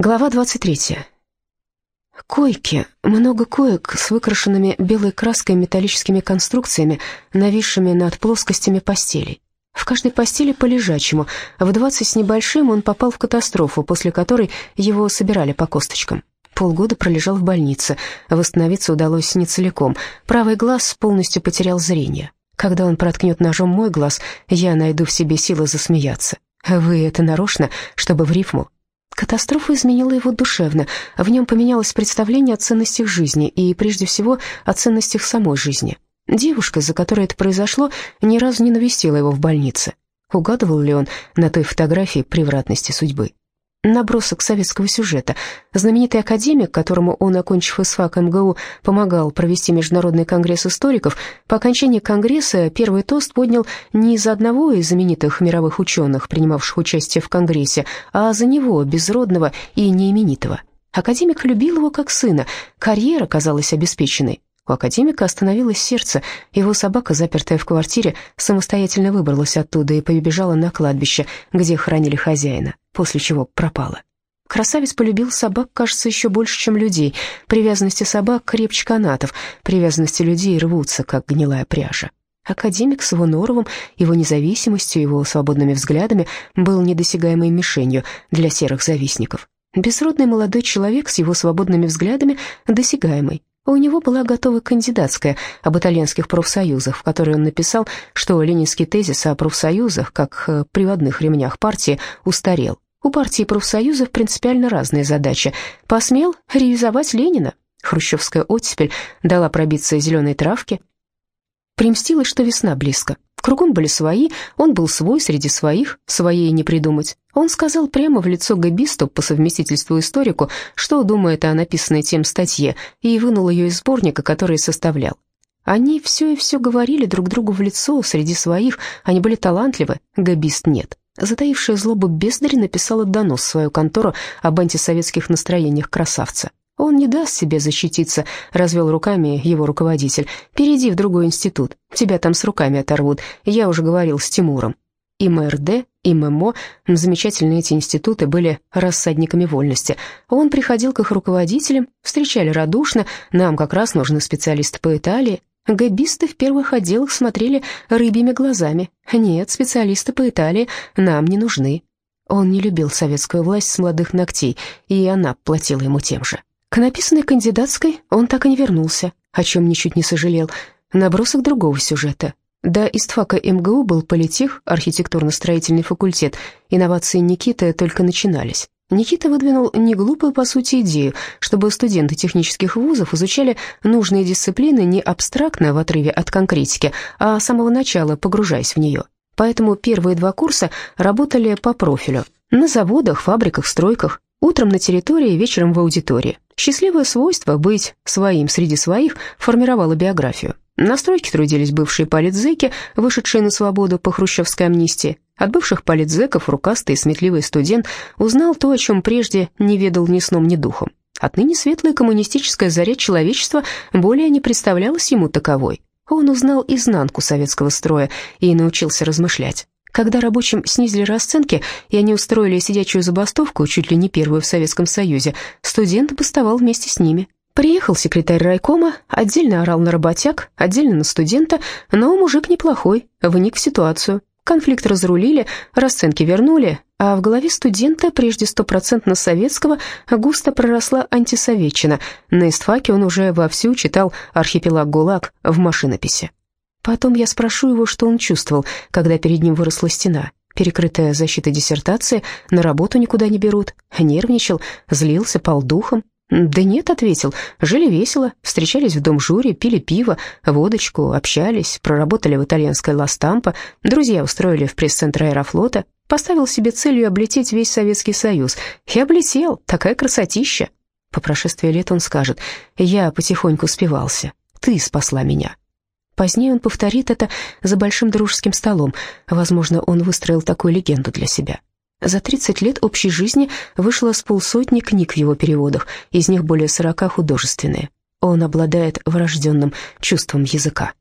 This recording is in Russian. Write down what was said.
Глава 23. Койки. Много коек с выкрашенными белой краской металлическими конструкциями, нависшими над плоскостями постелей. В каждой постели по лежачему. В 20 с небольшим он попал в катастрофу, после которой его собирали по косточкам. Полгода пролежал в больнице. Восстановиться удалось не целиком. Правый глаз полностью потерял зрение. Когда он проткнет ножом мой глаз, я найду в себе силы засмеяться. Вы это нарочно, чтобы в рифму Катастрофа изменила его душевно, в нем поменялось представление о ценностях жизни и, прежде всего, о ценностях самой жизни. Девушка, за которой это произошло, ни разу не навестила его в больнице. Угадывал ли он на той фотографии превратности судьбы? Набросок советского сюжета. Знаменитый академик, которому он, окончив ИСФАК МГУ, помогал провести Международный конгресс историков, по окончании конгресса первый тост поднял не за одного из знаменитых мировых ученых, принимавших участие в конгрессе, а за него, безродного и неименитого. Академик любил его как сына, карьера казалась обеспеченной. У академика остановилось сердце, его собака, запертая в квартире, самостоятельно выбралась оттуда и побежала на кладбище, где хоронили хозяина, после чего пропала. Красавец полюбил собак, кажется, еще больше, чем людей. Привязанности собак крепче канатов, привязанности людей рвутся, как гнилая пряжа. Академик с его норовом, его независимостью, его свободными взглядами был недосягаемой мишенью для серых завистников. Безродный молодой человек с его свободными взглядами досягаемый, у него была готова кандидатская об итальянских профсоюзах, в которой он написал, что ленинский тезис о профсоюзах, как э, приводных ремнях партии, устарел. У партии профсоюзов принципиально разные задачи. Посмел реализовать Ленина. Хрущевская оттепель дала пробиться зеленой травке. Примстилось, что весна близко. Кругом были свои, он был свой среди своих, своей не придумать. Он сказал прямо в лицо габисту, по совместительству историку, что думает о написанной тем статье, и вынул ее из сборника, который составлял. Они все и все говорили друг другу в лицо, среди своих, они были талантливы, габист нет. Затаившая злобу бездарь написала донос в свою контору об антисоветских настроениях красавца. «Он не даст себе защититься», — развел руками его руководитель. «Перейди в другой институт, тебя там с руками оторвут. Я уже говорил с Тимуром». И МРД, и ММО, замечательные эти институты, были рассадниками вольности. Он приходил к их руководителям, встречали радушно, нам как раз нужны специалисты по Италии. Габисты в первых отделах смотрели рыбьими глазами. Нет, специалисты по Италии нам не нужны. Он не любил советскую власть с молодых ногтей, и она платила ему тем же. К написанной кандидатской он так и не вернулся, о чем ничуть не сожалел. Набросок другого сюжета. До истфака МГУ был политех, архитектурно-строительный факультет. Инновации Никиты только начинались. Никита выдвинул неглупую, по сути, идею, чтобы студенты технических вузов изучали нужные дисциплины не абстрактно в отрыве от конкретики, а с самого начала погружаясь в нее. Поэтому первые два курса работали по профилю. На заводах, фабриках, стройках, утром на территории, вечером в аудитории. Счастливое свойство быть своим среди своих формировало биографию. На стройке трудились бывшие политзеки, вышедшие на свободу по хрущевской амнистии. От бывших политзеков рукастый и сметливый студент узнал то, о чем прежде не ведал ни сном, ни духом. Отныне светлая коммунистическая заря человечества более не представлялась ему таковой. Он узнал изнанку советского строя и научился размышлять. Когда рабочим снизили расценки, и они устроили сидячую забастовку, чуть ли не первую в Советском Союзе, студент бастовал вместе с ними. Приехал секретарь райкома, отдельно орал на работяг, отдельно на студента, но мужик неплохой, вник в ситуацию. Конфликт разрулили, расценки вернули, а в голове студента, прежде стопроцентно советского, густо проросла антисоветчина. На истфаке он уже вовсю читал «Архипелаг ГУЛАГ» в машинописи. Потом я спрошу его, что он чувствовал, когда перед ним выросла стена. Перекрытая защита диссертации, на работу никуда не берут. Нервничал, злился, пал духом. «Да нет», — ответил, — «жили весело, встречались в дом жюри, пили пиво, водочку, общались, проработали в итальянской Ла-Стампа, друзья устроили в пресс-центр аэрофлота, поставил себе целью облететь весь Советский Союз. И облетел, такая красотища». По прошествии лет он скажет, «Я потихоньку спивался, ты спасла меня». Позднее он повторит это за большим дружеским столом. Возможно, он выстроил такую легенду для себя. За 30 лет общей жизни вышло с полсотни книг в его переводах, из них более 40 художественные. Он обладает врожденным чувством языка.